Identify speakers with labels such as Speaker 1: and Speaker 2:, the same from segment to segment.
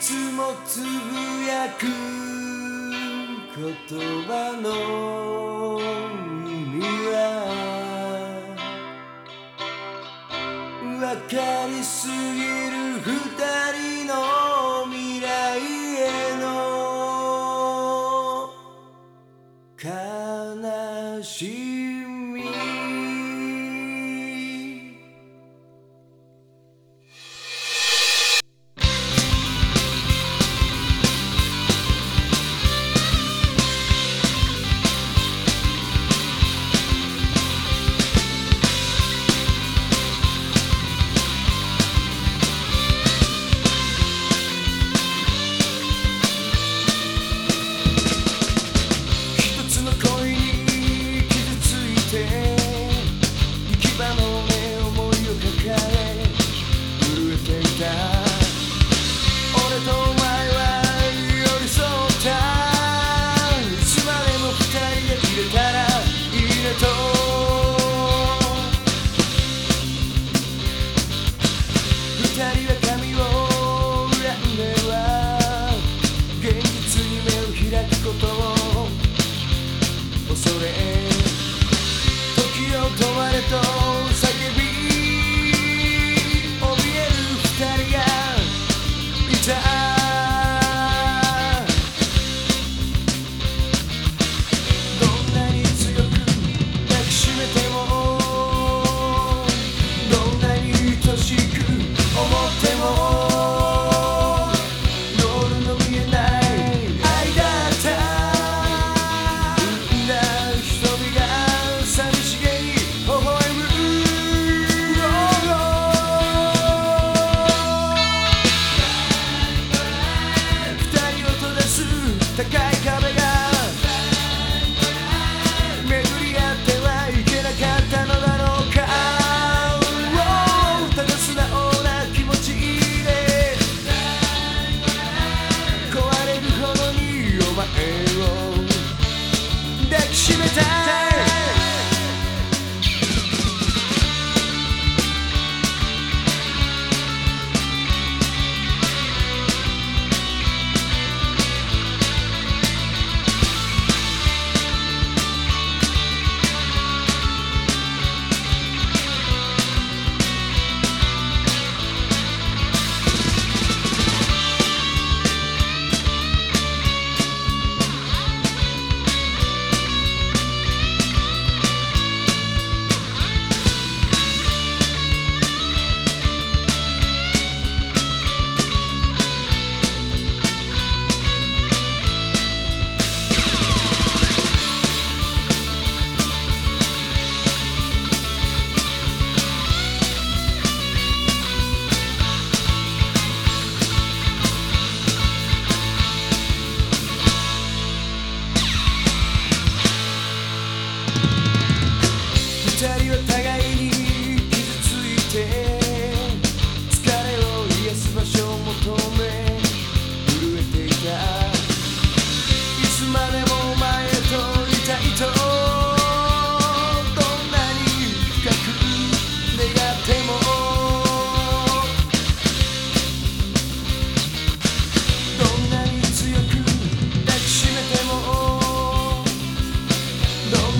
Speaker 1: つもつぶやく言葉の意味はわかりすぎる二人の未来への悲しい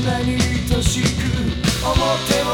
Speaker 1: なにしく思っても